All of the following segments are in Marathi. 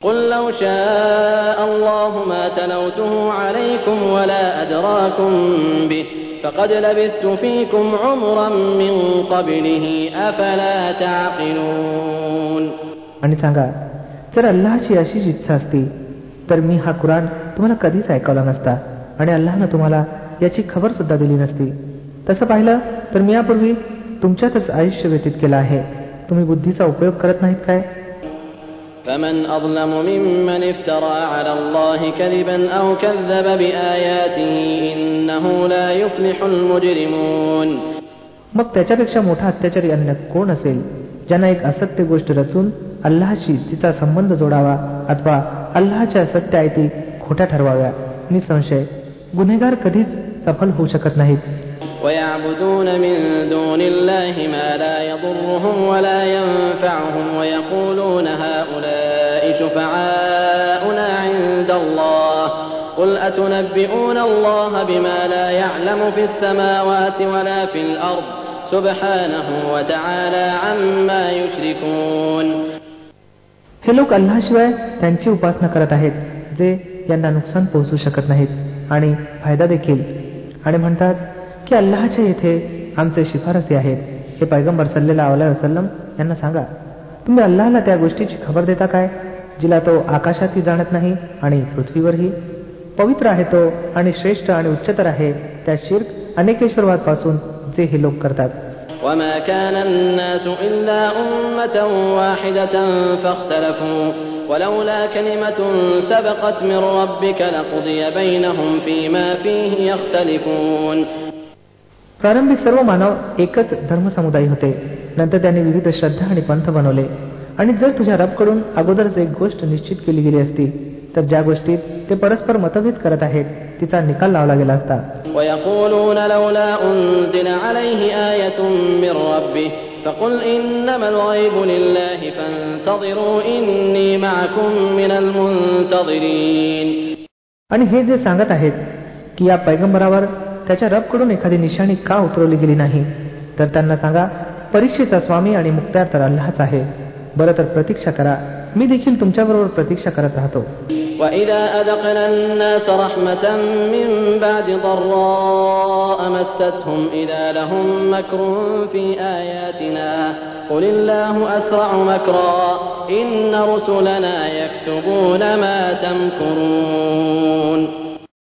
قل لو شاء الله ما تلوته عليكم ولا أدراكم به فقد لبثت فيكم عمرا من قبله أفلا تعقلون आणि सांगा जर अल्लाची अशीच इच्छा असती तर मी हा कुराण तुम्हाला कधीच ऐकवला नसता आणि अल्लानं तुम्हाला याची खबर सुद्धा दिली नसती तसं पाहिलं तर मी यापूर्वी तुमच्यातच आयुष्य व्यतीत केलं आहे तुम्ही बुद्धीचा उपयोग करत नाहीत काय فمن أظلم ممن افترى على الله كذبا أو كذب بآياته إنه لا يفلح المجرمون मग त्याच्यापेक्षा मोठा अत्याचारी अन्य कोण असेल ज्यांना एक असत्य गोष्ट रचून अल्लाशी तिचा संबंध जोडावा अथवा अल्लाच्या सत्य आयती खोट्या ठरवाव्या निसंशय गुन्हेगार कधीच सफल होऊ शकत नाहीत ويعبدون من دون الله ما لا يضرهم ولا ينفعهم ويقولون هؤلاء شفعاؤنا عند الله قل أتنبئون الله بما لا يعلم في السماوات ولا في الأرض سبحانه وتعالى عما يشركون हे लोक अल्लाशिवाय त्यांची उपासना करत आहेत जे यांना नुकसान पोहोचू शकत नाहीत आणि फायदा देखील आणि म्हणतात की अल्लाच्या येथे आमचे शिफारसी आहेत हे पैगंबर सल्लेला वसलम यांना सांगा तुम्ही अल्लाहला त्या गोष्टीची खबर देता काय जिला तो आकाशातही जाणत नाही आणि पृथ्वीवरही पवित्र आहे तो आणि श्रेष्ठ आणि उच्चतर आहे त्या शिर्क अनेकेश्वरवाद पासून जे हे लोक करतात وما كان الناس إلا أمة واحدة فاختلفوا ولولا كلمة سبقت من ربك لقضي بينهم فيما فيه يختلفون प्रारंभी सर्व मानव एकच धर्मसमुदाय होते नंतर त्यांनी विविध श्रद्धा आणि पंथ बनवले आणि जर तुझ्या रबकडून अगोदरच एक गोष्ट निश्चित केली गेली असती तर ज्या गोष्टीत ते परस्पर मतभेद करत आहेत तिचा निकाल लावला गेला असता. आणि हे जे सांगत आहेत की या पैगंबरावर त्याच्या रबकडून एखादी निशाणी का उतरवली गेली नाही तर त्यांना सांगा परीक्षेचा स्वामी आणि मुक्त्यार तर अल्लाहच आहे. बरं तर प्रतीक्षा करा मी देखील तुमच्याबरोबर प्रतीक्षा करत राहतो وإذا أذقنا الناس رحمة من بعد ضراء مستهم إذا لهم مكر في آياتنا قل الله أسرع مكرا إن رسلنا يكتبون ما تمكرون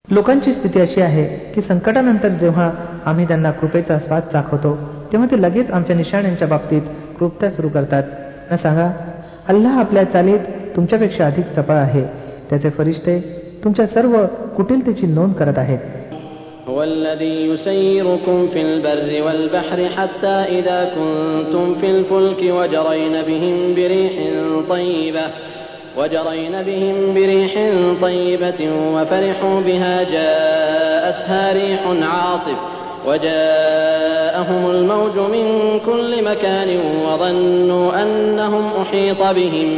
लोकांची स्थिती अशी आहे की संकटानंतर जेव्हा आम्ही त्यांना कृपेचा स्वाद चाखवतो तेव्हा ते लगेच आमच्या निशाण्यांच्या बाबतीत कृपता सुरू करतात न सांगा अल्लाह आपल्या चालीत तुमच्यापेक्षा अधिक चपळ आहे त्याचे फरिश्ते तुमच्या सर्व कुटिलतेची नोंद करत आहेत هو الذي يسيركم في البر والبحر حتى إذا كنتم في الفلك وجرين بهم بريح طيبة وجرين بهم بريح طيبة وفرحوا بها جاءتها ريح عاصف وجاءهم الموج من كل مكان وظنوا أنهم أحيط بهم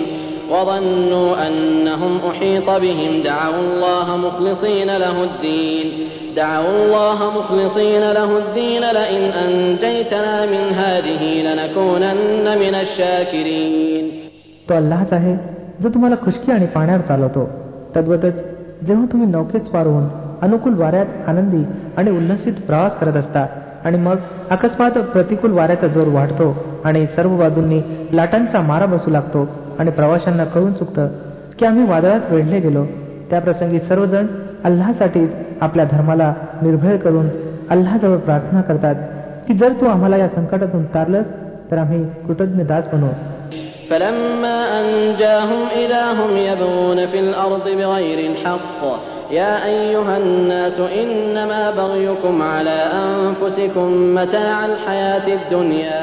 وظنوا أنهم أحيط بهم دعوا الله مخلصين له الدين دعوا الله مخلصين له الدين لئن أنجيتنا من هذه لنكونن من الشاكرين तो अल्लाच आहे जो तुम्हाला खुशकी आणि पाण्यावर चालवतो तद्वतच जेव्हा तुम्ही नौकेत पार होऊन अनुकूल वाऱ्यात आनंदी आणि उल्लसित प्रवास करत असता आणि मग अकस्मात प्रतिकूल वाऱ्याचा जोर वाढतो आणि सर्व बाजूंनी लाटांचा मारा बसू लागतो आणि प्रवाशांना कळून चुकतं की आम्ही वादळात वेढले गेलो त्या प्रसंगी सर्वजण अल्लासाठीच आपल्या धर्माला निर्भय करून अल्लाजवळ प्रार्थना करतात की जर तू आम्हाला या संकटातून तारलंस तर आम्ही कृतज्ञ दास बनू فلما أنجاهم إذا هم يبغون في الأرض بغير الحق يا أيها الناس إنما بغيكم على أنفسكم متاع الحياة الدنيا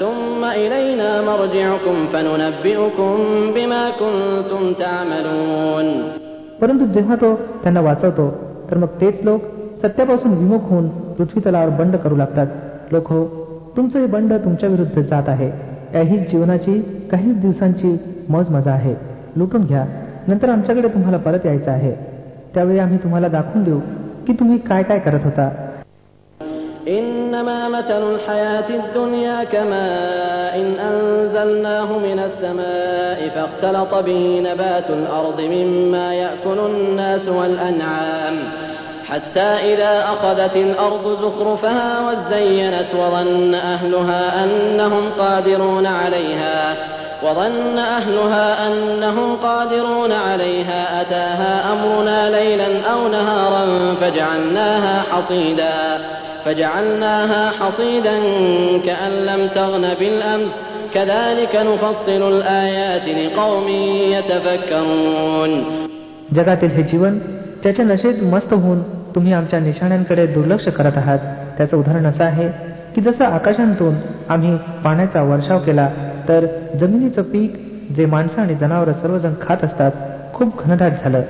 ثم إلينا مرجعكم فننبئكم بما كنتم تعملون परंतु जेव्हा तो त्यांना वाचवतो तर मग तेच लोक सत्यापासून विमुख होऊन पृथ्वी तलावर बंड करू लागतात लोक हो तुमचं हे बंड तुमच्या विरुद्ध जात आहे याही जीवनाची काही दिवसांची मज मजा आहे लुटून घ्या नंतर आमच्याकडे तुम्हाला परत यायचं आहे त्यावेळी आम्ही तुम्हाला दाखवून देऊ की तुम्ही काय काय करत होता إن إنما مثل الحياة الدنيا كماء إن أنزلناه من السماء فاختلط به نبات الأرض مما يأكل الناس والأنعام حتى إذا أخذت الأرض زخرفها وزينت وظن أهلها أنهم قادرون عليها وظن أهلها أنهم قادرون عليها أتاها أمرنا ليلا أو نهارا فجعلناها حصيدا فجعلناها حصيدا كأن لم تغن بالأمس كذلك نفصل الآيات لقوم يتفكرون जगातील हे जीवन त्याच्या नशेत मस्त होऊन तुम्ही आमच्या निशाण्यांकडे दुर्लक्ष करत आहात त्याचं उदाहरण असं आहे की जसं आकाशांतून आम्ही पाण्याचा वर्षाव केला तर जमिनीचं पीक जे माणसं आणि जनावर सर्वजण खात असतात खूप घनदाट झालं.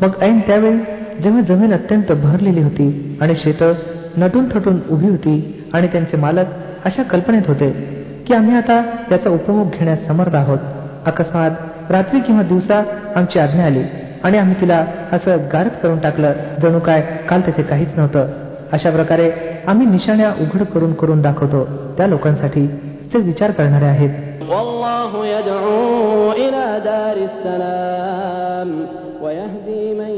मग ऐन त्यावेळी जेव्हा जमीन अत्यंत भरलेली होती आणि शेतं नटून थटून उभी होती आणि त्यांचे मालक अशा कल्पनेत होते की आम्ही आता त्याचा उपभोग घेण्यास समर्थ आहोत. अकस्मात रात्री किंवा दिवसा आमची आज्ञा आली आणि आम्ही तिला असं गारद करून टाकलं जणू काय काल तेथे काहीच नव्हतं. अशा प्रकारे आम्ही निशाण्या उघड करून करून दाखवतो त्या लोकांसाठी ते विचार करणारे आहेत. والله يدعو إلى دار السلام ويهدي من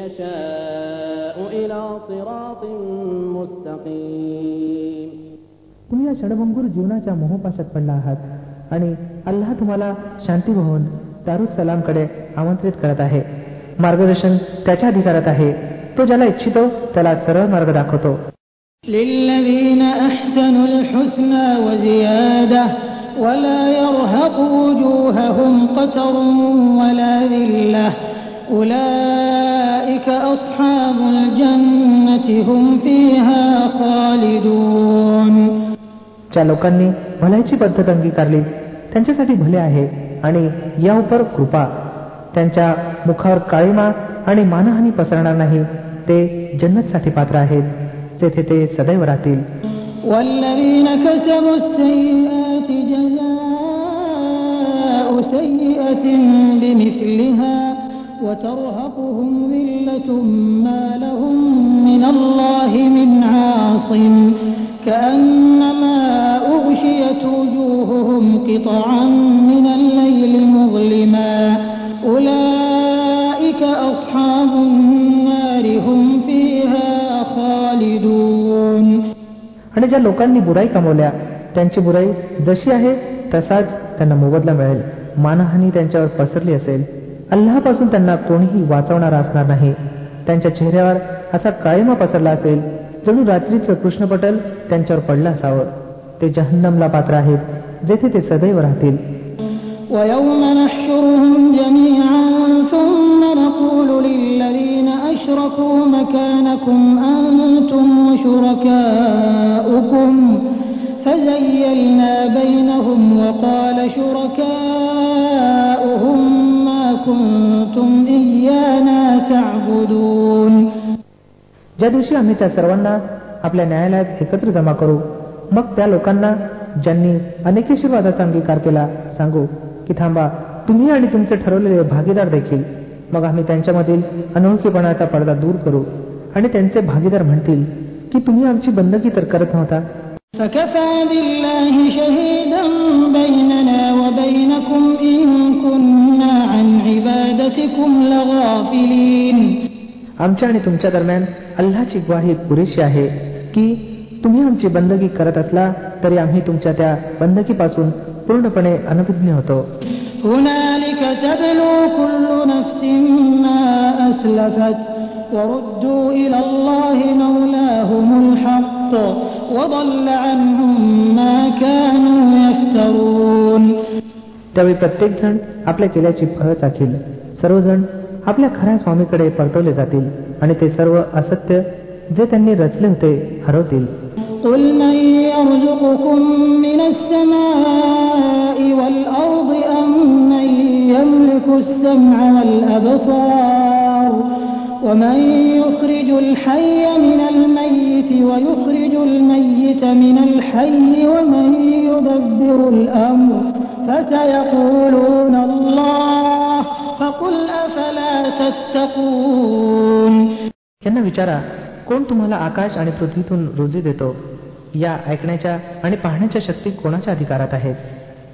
يشاء إلى صراط مستقيم तुम्ही या षडभंगूर जीवनाच्या मोहपाशात पडला आहात आणि अल्लाह तुम्हाला शांती भवन दारुस सलामकडे आमंत्रित करत आहे मार्गदर्शन त्याच्या अधिकारात आहे तो ज्याला इच्छितो त्याला सरळ मार्ग दाखवतो للذين أحسنوا الحسنى وزيادة ولا يرهق وجوههم قتر ولا ذلة أولئك أصحاب الجنة هم فيها خالدون ज्या लोकांनी भल्याची पद्धत अंगीकारली त्यांच्यासाठी भले आहे आणि या उपर कृपा त्यांच्या मुखावर काळीमा आणि मानहानी पसरणार नाही ते जन्नतसाठी पात्र आहेत तेथे ते सदैव राहतील والذين كسبوا السيئات جزاء سيئة بمثلها وترهقهم ذلة लोकांनी बुराई कमवल्या त्यांची बुराई जशी आहे तसाच त्यांना मोबदला मिळेल मानहानी त्यांच्यावर पसरली असेल अल्लापासून त्यांना कोणीही वाचवणारा असणार नाही त्यांच्या चेहऱ्यावर असा काळीमा पसरला असेल जणू रात्रीचं कृष्णपटल त्यांच्यावर पडलं असावं ते जहन्नमला पात्र आहेत जेथे ते सदैव राहतील ويوم نحشرهم جميعا ثم نقول للذين أشركوا مكانكم أنتم وشركاؤكم فزيلنا بينهم وقال شركاؤهم ما كنتم إيانا تعبدون ज्या दिवशी आम्ही त्या सर्वांना आपल्या न्यायालयात एकत्र जमा करू मग त्या लोकांना ज्यांनी अनेकेशीर्वादाचा अंगीकार केला सांगू की थांबा तुम्ही आणि तुमचे ठरवलेले भागीदार देखील मग आम्ही त्यांच्यामधील अनोळखीपणाचा पडदा दूर करू आणि त्यांचे भागीदार म्हणतील की तुम्ही आमची बंदकी तर करत नव्हता. आमच्या आणि तुमच्या दरम्यान अल्लाची ग्वाही पुरेशी आहे की तुम्ही आमची बंदगी करत असला तरी आम्ही तुमच्या त्या बंदकीपासून पूर्णपणे अनभिज्ञ होतो. त्यावेळी प्रत्येक जण आपल्या केल्याची फळ चाखील. सर्वजण आपल्या खऱ्या स्वामीकडे परतवले जातील आणि ते सर्व असत्य जे त्यांनी रचले होते हरवतील. يرزقكم من السماء والأرض أم من يملك السمع والأبصار ومن يخرج الحي من الميت ويخرج الميت من الحي ومن يدبر الأمر فسيقولون الله فقل أفلا تتقون त्यांना विचारा कोण तुम्हाला आकाश आणि पृथ्वीतून रोजी देतो या ऐकण्याच्या आणि पाहण्याच्या शक्ती कोणाच्या अधिकारात आहेत?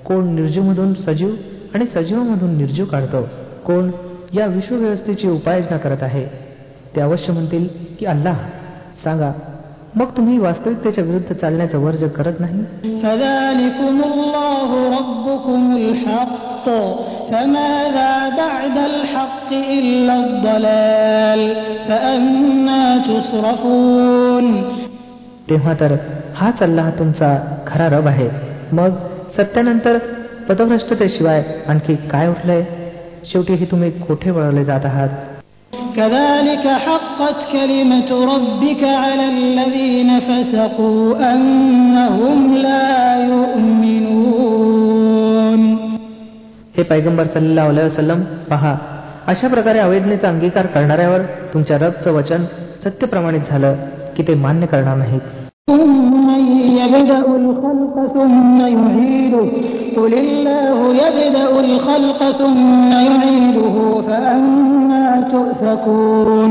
कोण निर्जीवमधून सजीव आणि सजीवामधून निर्जीव काढतो? कोण या विश्वव्यवस्थेची उपाययोजना करत आहे? ते अवश्य म्हणतील की अल्लाह. सांगा मग तुम्ही वास्तविकतेच्या विरुद्ध चालण्याचा वर्ज करत नाही? तेव्हा तर हाच अल्लाह तुमचा खरा रब आहे. मग सत्यानंतर पदभ्रष्टतेशिवाय आणखी काय उरलंय? शेवटीही तुम्ही कोठे वळवले जात आहात? हे पैगंबर सल्ला अलैहि वसल्लम पहा अशा प्रकारे अवेदनेचा अंगीकार करणाऱ्यावर तुमच्या रबचं वचन सत्य प्रमाणित झालं की ते मान्य करणार नाहीत. ثم يبدأ الخلق ثم يعيده قل الله يبدأ الخلق ثم يعيده فأنا تؤفكون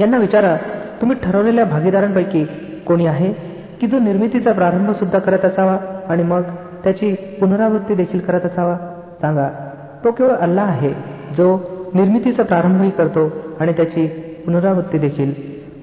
यांना विचारा तुम्ही ठरवलेल्या भागीदारांपैकी कोणी आहे की जो निर्मितीचा प्रारंभ सुद्धा करत असावा आणि मग त्याची पुनरावृत्ती देखील करत असावा सांगा तो केवळ अल्लाह आहे जो निर्मितीचा प्रारंभही करतो आणि त्याची पुनरावृत्ती देखील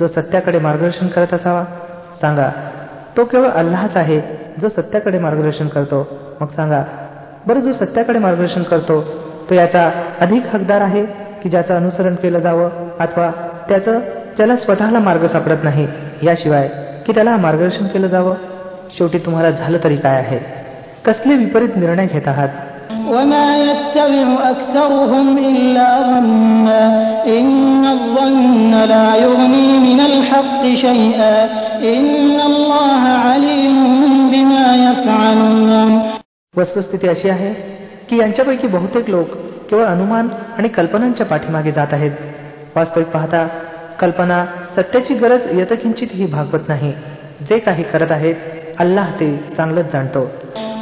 जो सत्याकडे मार्गदर्शन करत असावा? सांगा तो केवळ अल्लाहच आहे जो सत्याकडे मार्गदर्शन करतो. मग सांगा बरं जो सत्याकडे मार्गदर्शन करतो तो याचा अधिक हकदार आहे की ज्याचं अनुसरण केलं जावं अथवा त्याचं ज्याला स्वतःला मार्ग सापडत नाही? याशिवाय की त्याला मार्गदर्शन केलं जावं? शेवटी तुम्हाला झालं तरी काय आहे? कसले विपरीत निर्णय घेत आहात? وما يتبع أكثرهم إلا ظنا إن الظن لا يغني من الحق شيئا إن الله عليم بما يفعلون वस्तुस्थिती अशी आहे की यांच्यापैकी बहुतेक लोक केवळ अनुमान आणि कल्पनांच्या पाठीमागे जात आहेत वास्तविक पाहता कल्पना सत्याची गरज यथकिंचितही भागवत नाही जे काही करत आहेत अल्लाह ते चांगलंच जाणतो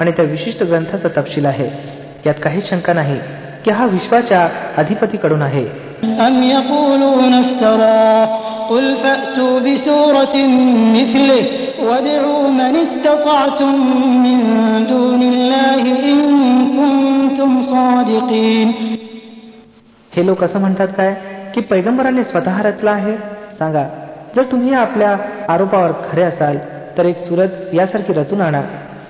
आणि त्या विशिष्ट ग्रंथाचा तपशील आहे यात काही शंका नाही की हा विश्वाच्या अधिपतीकडून आहे أم يقولون افتراه قل فأتوا بسورة مثله وادعوا من استطعتم من دون الله إن كنتم صادقين हे लोक असं म्हणतात काय की पैगंबराने स्वतः रचला आहे सांगा जर तुम्ही आपल्या आरोपावर खरे असाल तर एक सुरत यासारखी रचून आणा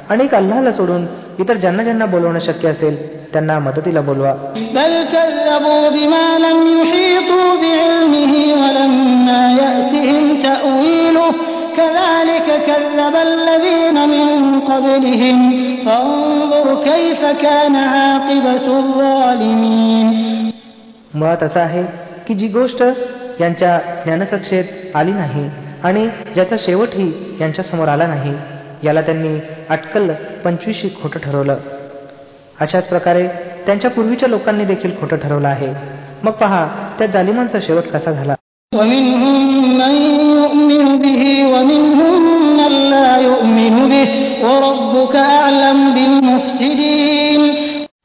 अनेक अल्लाहला सोडून इतर ज्यांना ज्यांना बोलवणं शक्य असेल त्यांना मदतीला बोलवा. मत असं आहे की जी गोष्ट यांच्या ज्ञानकक्षेत आली नाही आणि ज्याचा शेवटही यांच्या समोर आला नाही याला त्यांनी अटकल पंचवीशी खोटं ठरवलं. अशाच प्रकारे त्यांच्या पूर्वीच्या लोकांनी देखील खोटं ठरवलं आहे. मग पहा त्या जालिमांचा शेवट कसा झाला?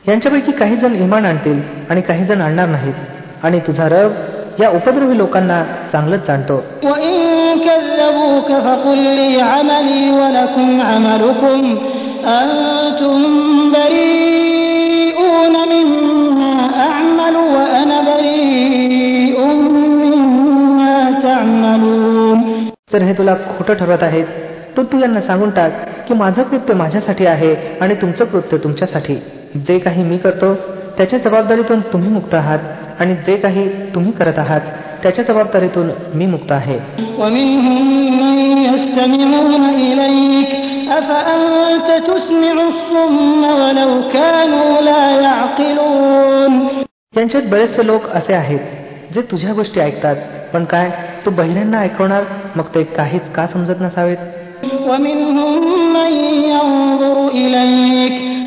यांच्यापैकी काही जण इमान आणतील आणि काही जण आणणार नाहीत. आणि तुझा रब या उपद्रवी लोकांना चांगलंच जाणतो. तर हे तुला खोटं ठरवत आहेत तर तू यांना सांगून टाक की माझं कृत्य माझ्यासाठी आहे आणि तुमचं कृत्य तुमच्यासाठी. जे काही मी करतो त्याच्या जबाबदारीतून तुम्ही मुक्त आहात. आणि जे काही तुम्ही करत आहात त्याच्या जबाबदारीतून मी मुक्त आहे. त्यांच्यात बरेचसे लोक असे आहेत जे तुझ्या गोष्टी ऐकतात पण काय तू बहिऱ्यांना ऐकवणार मग ते काहीच का समजत नसावेत?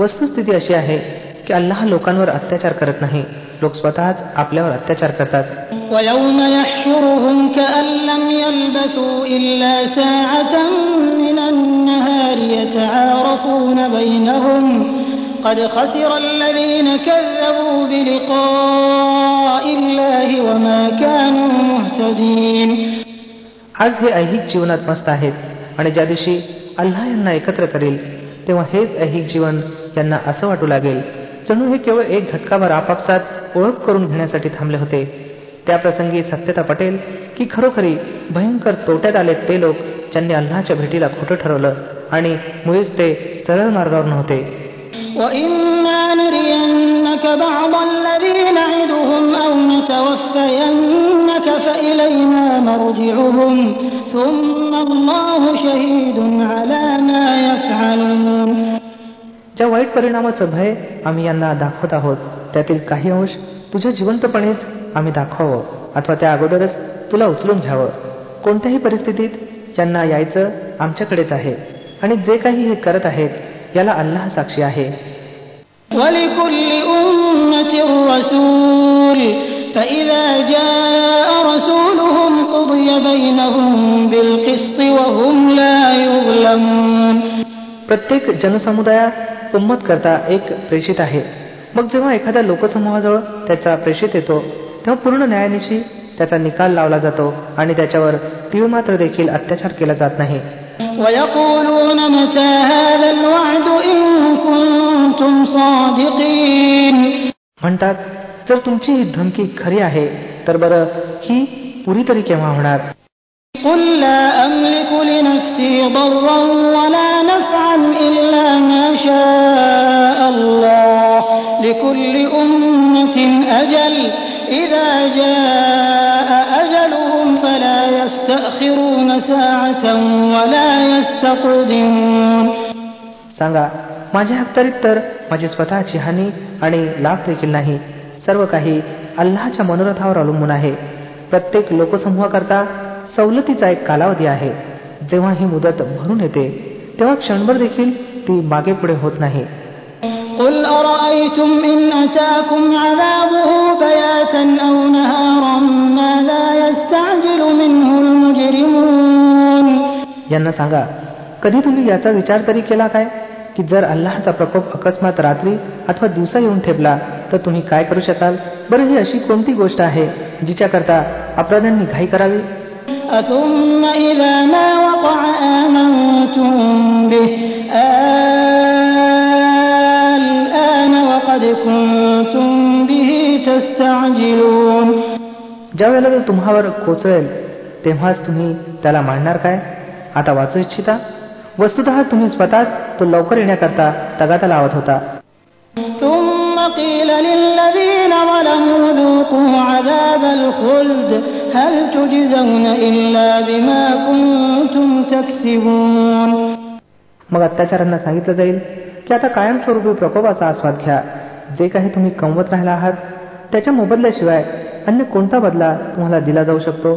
वस्तुस्थिती अशी आहे की अल्लाह लोकांवर अत्याचार करत नाही. लोक स्वतःच आपल्यावर अत्याचार करतात. आज हे ऐहिक जीवनात मस्त आहेत. आणि ज्या दिवशी अल्लाह यांना एकत्र करेल तेव्हा हेच ऐहिक जीवन त्यांना असं वाटू लागेल जणू हे केवळ एक घटकाभर आपापसात ओळख करून घेण्यासाठी थांबले होते. त्या प्रसंगी सत्यता पटेल की खरोखरी भयंकर तोट्यात आले ते लोक ज्यांनी अल्लाच्या भेटीला खोटं ठरवलं आणि मुळीच ते सरळ मार्गावर नव्हते. ज्या वाईट परिणामाचं भय आम्ही यांना दाखवत आहोत त्यातील काही अंश तुझ्या जिवंतपणेच आम्ही दाखवावं अथवा त्या अगोदरच तुला उचलून घ्यावं. कोणत्याही परिस्थितीत यांना यायचं आमच्याकडेच आहे आणि जे काही हे करत आहेत याला अल्लाह साक्षी आहे. प्रत्येक जनसमुदायात उम्मत करता एक प्रेषित आहे. मग जेव्हा एखाद्या लोकसमूहाजवळ त्याचा प्रेषित येतो तेव्हा पूर्ण न्यायानिशी त्याचा निकाल लावला जातो आणि त्याच्यावर तीळ मात्र देखील अत्याचार केला जात नाही. म्हणतात जर तुमची ही धमकी खरी आहे तर बरं ही पुरी तरी केव्हा होणार? قل لا أملك لنفسي ضرا ولا نفعا إلا ما شاء الله لكل أمة أجل إذا جاء أجلهم فلا يستأخرون ساعة ولا يستقدمون सांगा माझ्या अखत्यारीत तर माझी स्वतःची हानी आणि लाभ देखील नाही सर्व काही अल्लाच्या मनोरथावर अवलंबून आहे प्रत्येक लोकसमूहाकरता सवलतीचा एक कालावधी आहे जेव्हा ही मुदत भरून येते तेव्हा क्षणभर देखील ती मागे पुढे होत नाही قل أرأيتم إن أتاكم عذابه بياتا أو نهارا ماذا يستعجل منه المجرمون यांना सांगा कधी तुम्ही याचा विचार तरी केला काय की जर अल्लाहचा प्रकोप अकस्मात रात्री अथवा दिवसा येऊन ठेपला तर तुम्ही काय करू शकाल बरं ही अशी कोणती गोष्ट आहे जिच्याकरता अपराध्यांनी घाई करावी أثم إذا ما وقع آمنتم به الآن وقد كنتم به تستعجلون ज्या वेळेला तो तुम्हावर कोसळेल तेव्हाच तुम्ही त्याला मांडणार काय आता वाचू इच्छिता वस्तुत तुम्ही स्वतःच तो लवकर येण्याकरता तगाता लावत होता ثم قيل للذين ظلموا ذوقوا عذاب الخلد هل تجزون إلا بما كنتم تكسبون मग अत्याचारांना सांगितलं जाईल की आता कायमस्वरूपी प्रकोपाचा आस्वाद घ्या जे काही तुम्ही कमवत राहिला आहात त्याच्या मोबदल्याशिवाय अन्य कोणता बदला तुम्हाला दिला जाऊ शकतो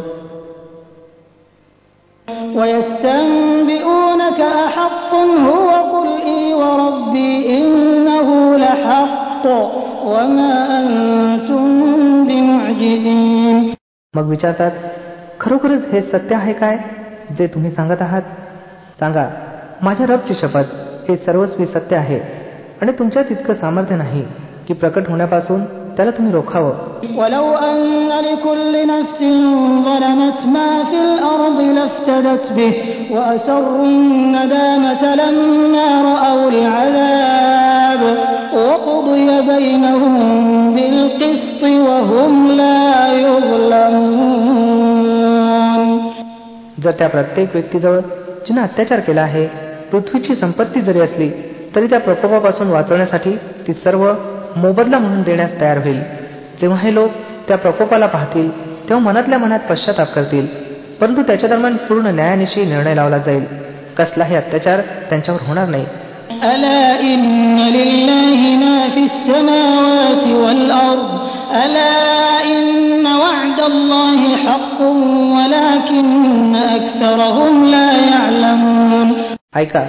ويستنبئونك أحق هو قل إي وربي إنه لحق وما أنتم بمعجزين मग विचारतात खरोखरच हे सत्य आहे काय जे तुम्ही सांगत आहात सांगा माझ्या रबची शपथ हे सर्वस्वी सत्य आहे आणि तुमच्यात इतकं सामर्थ्य नाही की प्रकट होण्यापासून त्याला तुम्ही रोखावं ولو أن لكل نفس ظلمت ما في الأرض لافتدت به وأسروا الندامة لما رأوا العذاب وقضي بينهم जर त्या प्रत्येक व्यक्तीजवळ जिने अत्याचार केला आहे पृथ्वीची संपत्ती जरी असली तरी त्या प्रकोपापासून वाचवण्यासाठी ती सर्व मोबदला म्हणून देण्यास तयार होईल. जेव्हा हे लोक त्या प्रकोपाला पाहतील तेव्हा मनातल्या मनात पश्चाताप करतील. परंतु त्याच्या दरम्यान पूर्ण न्यायानिशी निर्णय लावला जाईल. कसलाही अत्याचार त्यांच्यावर होणार नाही. ألا إن لله ما في السماوات والأرض ألا إن وعد الله حق ولكن أكثرهم لا يعلمون ऐका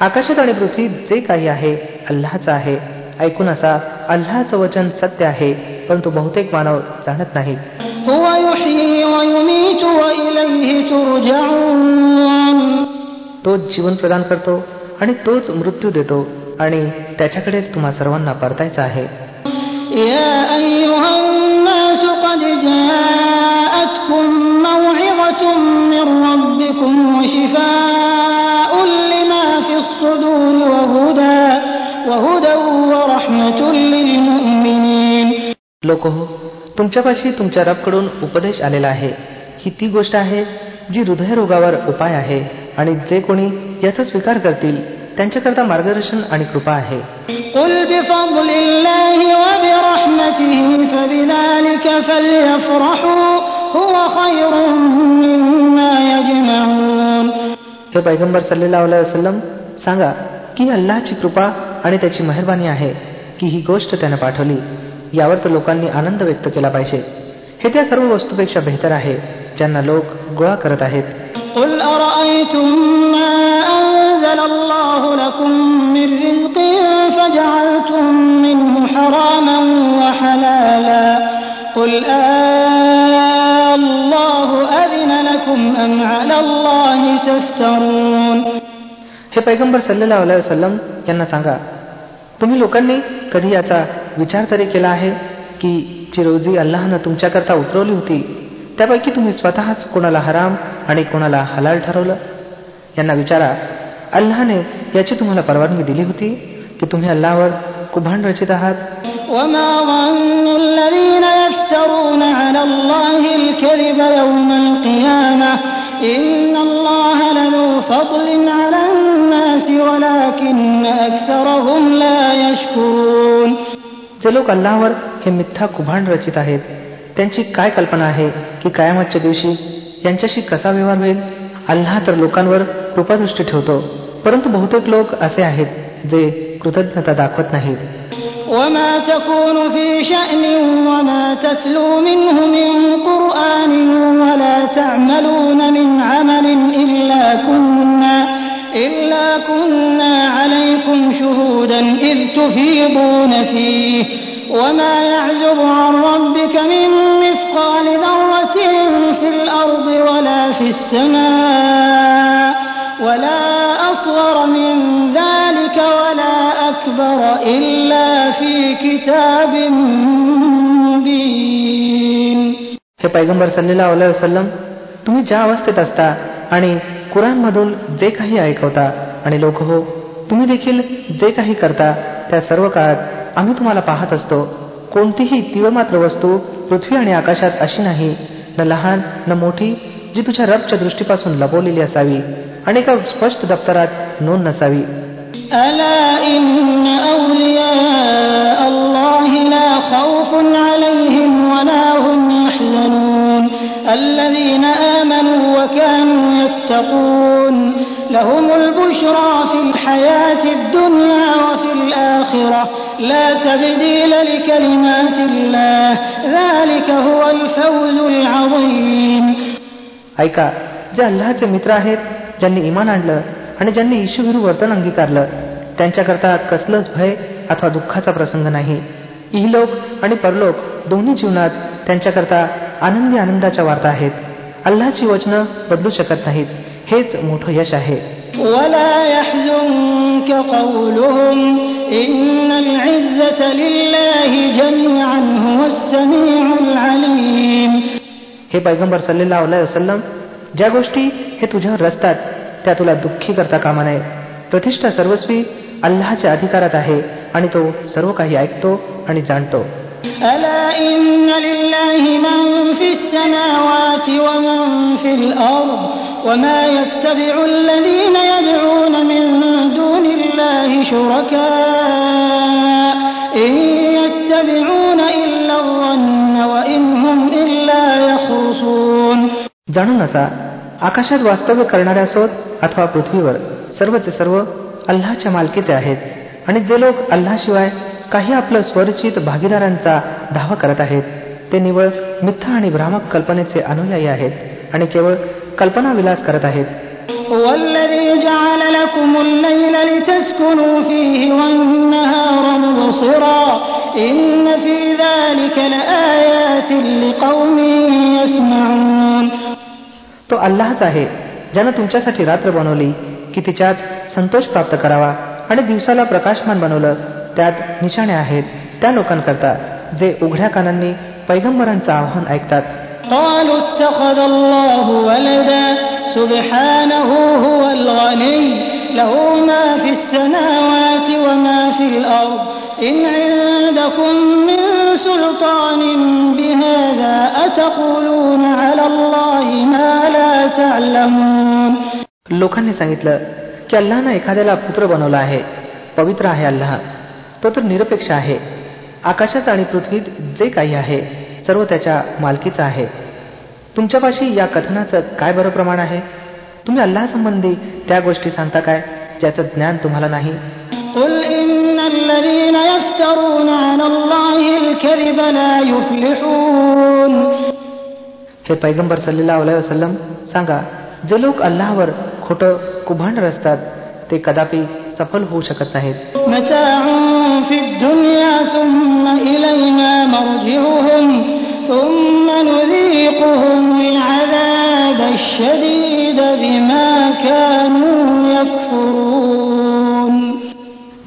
आकाशात आणि पृथ्वीत जे काही आहे अल्लाचं आहे ऐकून असा अल्लाचं वचन सत्य आहे परंतु बहुतेक मानव जाणत नाहीत هو يحيي ويميت وإليه ترجعون तोच जीवन प्रदान करतो आणि तोच मृत्यू देतो आणि त्याच्याकडे तुम्हा सर्वांना परतायचं आहे. लोक हो तुमच्यापाशी तुमच्या रबकडून उपदेश आलेला आहे. ही ती गोष्ट आहे जी हृदयरोगावर उपाय आहे आणि जे कोणी याचा स्वीकार करतील. त्यांच्याकरता मार्गदर्शन आणि कृपा आहे. हे पैगंबर सल्लेला वसलम सांगा की अल्लाची कृपा आणि त्याची मेहरबानी आहे की ही गोष्ट त्याने पाठवली? यावर तर लोकांनी आनंद व्यक्त केला पाहिजे. हे त्या सर्व वस्तूपेक्षा बेहतर आहे ज्यांना लोक गोळा करत आहेत. قل أرأيتم ما أنزل الله لكم من رزق فجعلتم منه حراما وحلالا قل آه الله أذن لكم أم على الله تفترون हे पैगंबर सल्लेला वसलम यांना सांगा तुम्ही लोकांनी कधी याचा विचार तरी केला आहे की जी रोजी अल्लाहनं तुमच्याकरता उतरवली होती त्यापैकी तुम्ही स्वतःच कोणाला हराम आणि कोणाला हलाल ठरवलं यांना विचारा अल्लाने याची तुम्हाला परवानगी दिली होती की तुम्ही अल्लावर कुभांड रचित आहात. जे लोक अल्लावर हे मिथ्या कुभांड रचित आहेत त्यांची काय कल्पना आहे की कायमातच्या दिवशी यांच्याशी कसा व्यवहार होईल? अल्लाह तर लोकांवर कृपादृष्टी ठेवतो. परंतु बहुतेक लोक असे आहेत जे कृतज्ञता दाखवत नाहीत وما تكون في شأن وما تتلو منه من قرآن ولا تعملون من عمل إلا كنا إلا كنا عليكم شهودا إذ تفيضون فيه وما يعزب عن ربك من مثقال ذرة في الأرض ولا في السماء ولا أصغر من ذلك ولا أكبر إلا في كتاب مبين हे पैगंबर सल्लेला वसलम तुम्ही ज्या अवस्थेत असता आणि कुराणमधून जे काही ऐकवता आणि लोक हो तुम्ही देखील जे काही करता त्या सर्व काळात आम्ही तुम्हाला पाहत असतो कोणतीही तीव्रमात्र वस्तू पृथ्वी आणि आकाशात अशी नाही न लहान न मोठी जी तुझ्या रबच्या दृष्टीपासून लपवलेली असावी आणि एका स्पष्ट दप्तरात नोंद नसावी. ऐका जे अल्लाहचे मित्र आहेत ज्यांनी इमान आणलं आणि ज्यांनी ईश्वरी वर्तन अंगीकारलं त्यांच्याकरता कसलंच भय अथवा दुःखाचा प्रसंग नाही. इहलोक आणि परलोक दोन्ही जीवनात त्यांच्याकरता आनंदी आनंदाच्या वार्ता आहेत. अल्लाची वचनं बदलू शकत नाहीत. हेच मोठं यश आहे. हे पैगंबर सल्लेला वसलम ज्या गोष्टी हे तुझ्यावर रचतात त्या तुला दुःखी करता कामा नये प्रतिष्ठा सर्वस्वी अल्लाच्या अधिकारात आहे आणि तो सर्व काही ऐकतो आणि जाणतो ألا إن لله من في السماوات ومن في الأرض وما يتبع الذين يدعون من دون الله شركاء إن يتبعون إلا الظن وإن هم إلا يخرصون जाणून असा आकाशात वास्तव्य करणाऱ्या असोत अथवा पृथ्वीवर सर्वचे सर्व अल्लाच्या मालकीचे आहेत आणि जे लोक अल्लाशिवाय काही आपलं स्वरचित भागीदारांचा धावा करत आहेत ते निवळ मिथ्या आणि भ्रामक कल्पनेचे अनुयायी आहेत आणि केवळ कल्पना विलास करत आहेत. तो अल्लाच आहे ज्यानं तुमच्यासाठी रात्र बनवली की तिच्यात संतोष प्राप्त करावा आणि दिवसाला प्रकाशमान बनवलं. त्यात निशाणे आहेत त्या लोकांकरता जे उघड्या कानांनी पैगंबरांचं आव्हान ऐकतात. इन लोकांनी सांगितलं की अल्लानं एखाद्याला पुत्र बनवला आहे पवित्र आहे अल्लाह. तो तर निरपेक्ष आहे. आकाशात आणि पृथ्वीत जे काही आहे सर्व त्याच्या मालकीचं आहे. तुमच्यापाशी या कथनाचं काय बरं प्रमाण आहे? तुम्ही अल्लाह संबंधी त्या गोष्टी सांगता काय ज्याचं ज्ञान तुम्हाला नाही? हे पैगंबर सल्लेला वसलम सांगा जे लोक अल्लावर खोटं कुभांड रचतात ते कदापि सफल होऊ शकत नाहीत.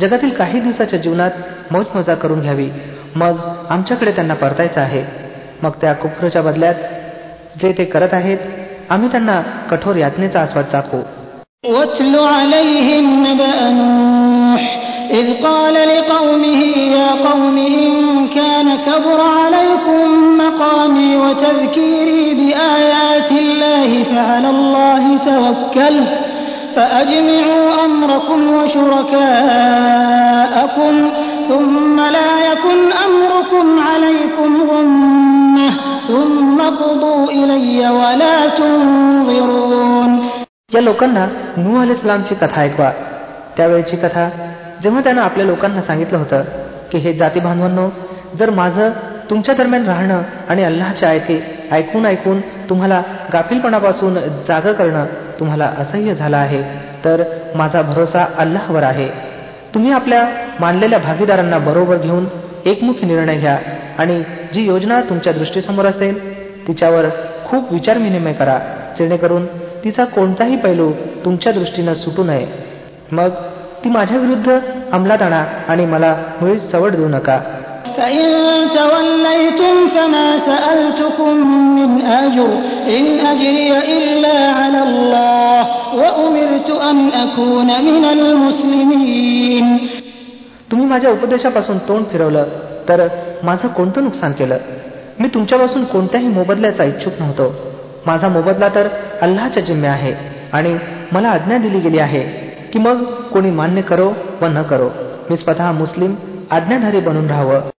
जगातील काही दिवसाच्या जीवनात मौज मजा करून घ्यावी. मग आमच्याकडे त्यांना परतायचं आहे. मग त्या कुपराच्या बदल्यात जे ते करत आहेत आम्ही त्यांना कठोर यातनेचा आस्वाद चाकू واتل عليهم نبأ نوح إذ قال لقومه يا قوم إن كان كبر عليكم مقامي وتذكيري بآيات الله فعلى الله توكلت فأجمعوا أمركم وشركاءكم ثم لا يكن أمركم عليكم غمة या लोकांना नू अल इस्लामची कथा ऐकवा. त्यावेळची कथा जेव्हा त्यानं आपल्या लोकांना सांगितलं होतं की हे जाती बांधवांनो जर माझं तुमच्या दरम्यान राहणं आणि अल्लाहच्या आयते ऐकून ऐकून तुम्हाला गाफीलपणापासून जाग करणं तुम्हाला असह्य झालं आहे तर माझा भरोसा अल्लाहवर आहे. तुम्ही आपल्या मानलेल्या भागीदारांना बरोबर घेऊन एकमुखी निर्णय घ्या. आणि जी योजना तुमच्या दृष्टीसमोर असेल तिच्यावर खूप विचार विनिमय करा जेणेकरून तिचा कोणताही पैलू तुमच्या दृष्टीनं सुटू नये. मग ती माझ्या विरुद्ध अंमलात आणा आणि मला मुळीच सवड देऊ नका. तुम्ही माझ्या उपदेशापासून तोंड फिरवलं तर माझं कोणतं नुकसान केलं? मी तुमच्यापासून कोणत्याही मोबदल्याचा इच्छुक नव्हतो. माझा मोबदला तर अल्लाच्या जिम्मे आहे आणि मला आज्ञा दिली गेली आहे की मग कोणी मान्य करो व न करो. मी स्वतः मुस्लिम आज्ञाधारी बनून राहावं.